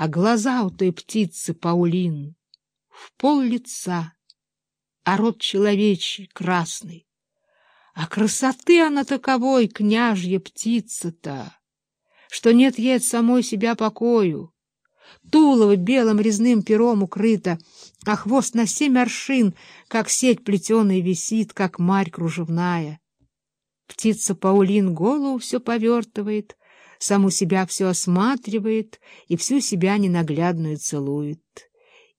А глаза у той птицы Паулин в пол лица, а рот человечий красный. А красоты она таковой, княжья птица-то, что нет ей от самой себя покою. Тулово белым резным пером укрыто, а хвост на семь аршин, как сеть плетеная висит, как марь кружевная. Птица Паулин голову все повертывает, саму себя все осматривает и всю себя ненаглядную целует.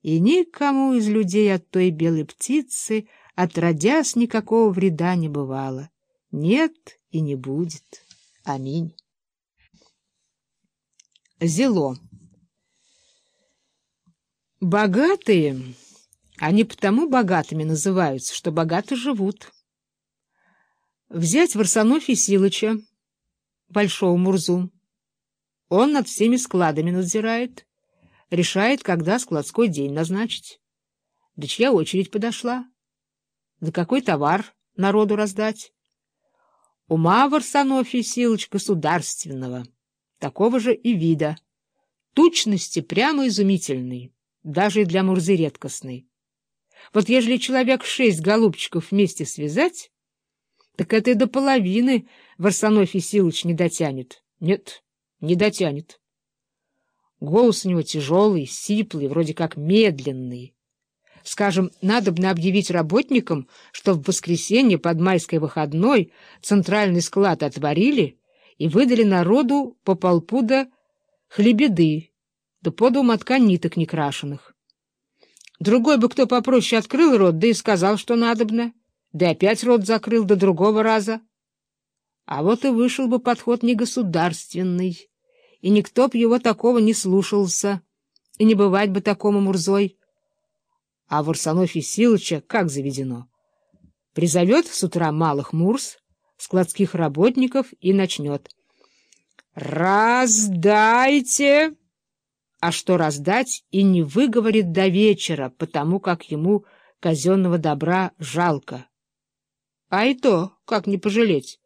И никому из людей от той белой птицы отродясь никакого вреда не бывало. Нет и не будет. Аминь. Зело. Богатые, они потому богатыми называются, что богато живут. Взять Варсонофия Силыча, Большого Мурзу. Он над всеми складами надзирает, решает, когда складской день назначить. Да чья очередь подошла? Да какой товар народу раздать? Ума Варсонофий Силыч государственного, такого же и вида, тучности прямо изумительный, даже и для Мурзы редкостный. Вот ежели человек шесть голубчиков вместе связать, так это и до половины Варсонофий Силыч не дотянет. Нет, не дотянет. Голос у него тяжелый, сиплый, вроде как медленный. Скажем, надо бы объявить работникам, что в воскресенье под майской выходной центральный склад отворили и выдали народу по полпуда хлебеды, да по двум мотка ниток некрашенных. Другой бы кто попроще открыл рот, да и сказал, что надобно, да опять рот закрыл до другого раза. А вот и вышел бы подход негосударственный, и никто б его такого не слушался, и не бывать бы такому Мурзой а в Арсенофе Силыча как заведено. Призовет с утра малых мурс, складских работников и начнет. «Раздайте!» А что раздать и не выговорит до вечера, потому как ему казенного добра жалко. А и то, как не пожалеть,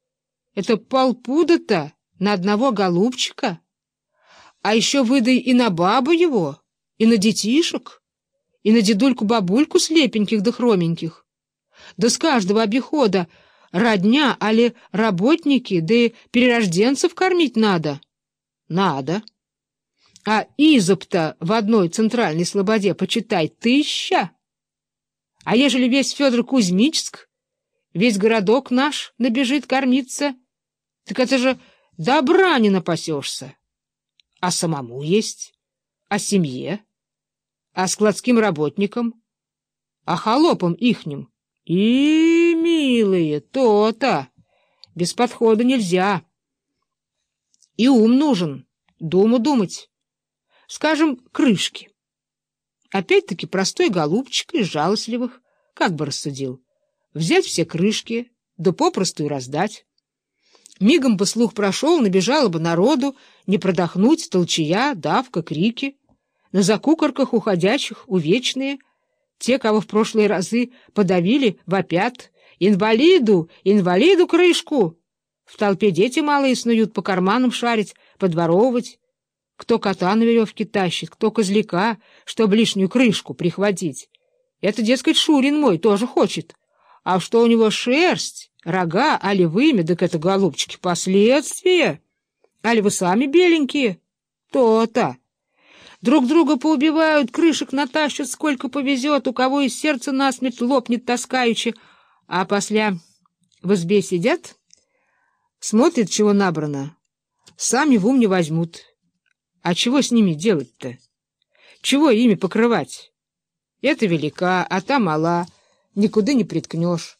это полпуда-то на одного голубчика. А еще выдай и на бабу его, и на детишек и на дедульку-бабульку слепеньких да хроменьких. Да с каждого обихода родня, али работники, да и перерожденцев кормить надо. Надо. А изоб-то в одной центральной слободе, почитай, тысяча. А ежели весь Федор Кузьмичск, весь городок наш набежит кормиться, так это же добра не напасешься. А самому есть, а семье а складским работникам, а холопам ихним. И, милые, то-то, без подхода нельзя. И ум нужен, думу думать. Скажем, крышки. Опять-таки простой голубчик из жалостливых, как бы рассудил, взять все крышки, да попросту и раздать. Мигом бы слух прошел, набежало бы народу, не продохнуть, толчая, давка, крики — на закукорках уходящих увечные, те, кого в прошлые разы подавили, вопят «Инвалиду! Инвалиду крышку!» В толпе дети малые снуют по карманам шарить, подворовывать. Кто кота на веревке тащит, кто козляка, чтобы лишнюю крышку прихватить. Это, дескать, Шурин мой тоже хочет. А что у него шерсть, рога, али вымя, так это, голубчики, последствия. Али вы сами беленькие? То-то. Друг друга поубивают, крышек натащат, сколько повезет, у кого из сердца насмерть лопнет таскаючи, а после в избе сидят, смотрят, чего набрано, сами в ум не возьмут. А чего с ними делать-то? Чего ими покрывать? Это велика, а та мала, никуда не приткнешь.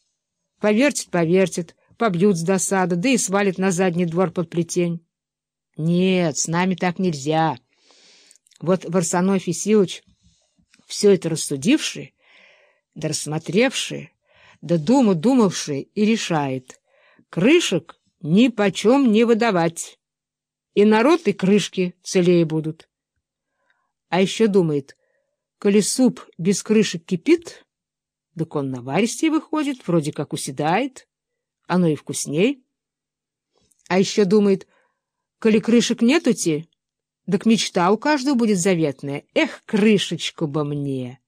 Повертит, повертит, побьют с досады, да и свалит на задний двор под плетень. Нет, с нами так нельзя. Вот Варсоной Фисилыч, все это рассудивший, да рассмотревший, да думу думавший и решает, крышек ни почем не выдавать, и народ и крышки целее будут. А еще думает, коли суп без крышек кипит, так он наваристее выходит, вроде как уседает, оно и вкусней. А еще думает, коли крышек нету те, Так мечта у каждого будет заветная. Эх, крышечку бы мне!